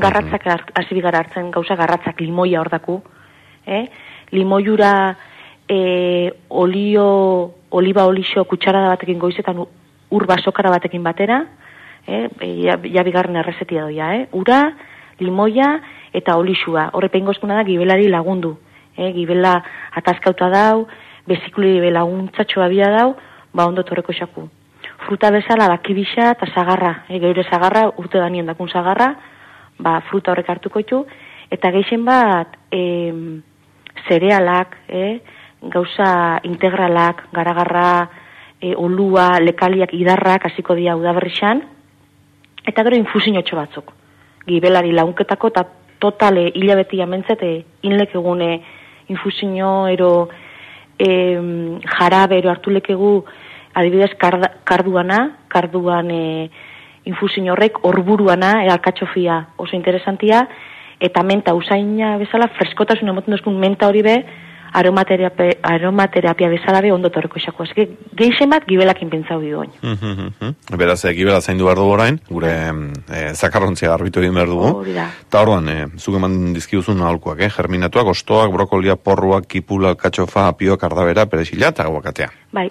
garratzak hasi gara hartzen gauza garratzak limoia hor daku, eh? limoiura e, olio, oliba olixo kutsarada batekin goizetan ur basokara batekin batera, eh? E, ja, ja bigarren errezetia doia, eh? ura, limoia eta olixua. Horre pengozkuna da gibelari lagundu. Eh? Gibela ataskauta dau, bezikuli laguntzatxoa bia dau, ba ondo torreko xaku. Fruta bezala bakibisa eta zagarra, eh? geure zagarra, urte danien dakun zagarra, ba, fruta horrek hartuko ditu, eta geixen bat e, zerealak, e, gauza integralak, garagarra, e, olua, lekaliak, idarrak, hasiko dira udaberrixan, eta gero infusinotxo batzuk. Gibelari launketako eta totale hilabeti amentzete inlek egune infusino ero e, jarabe ero hartu lekegu adibidez karduana, karduan e, infusin horrek orburuana, e, alkatxofia oso interesantia, eta menta usaina bezala, freskotasun emoten duzkun menta hori be, aromaterapia, aromaterapia bezala be ondo torreko esako. Ez geixen bat gibelakin pentsau bi goin. Beraz, e, gibela zaindu behar dugu orain, gure e, zakarrontzia garbitu egin behar dugu. Eta orduan, e, zuk eman dizkiduzun nahalkoak, eh? germinatuak, ostoak, brokolia, porruak, kipula, katxofa, apioak, ardabera, peresila eta guakatea. Bai,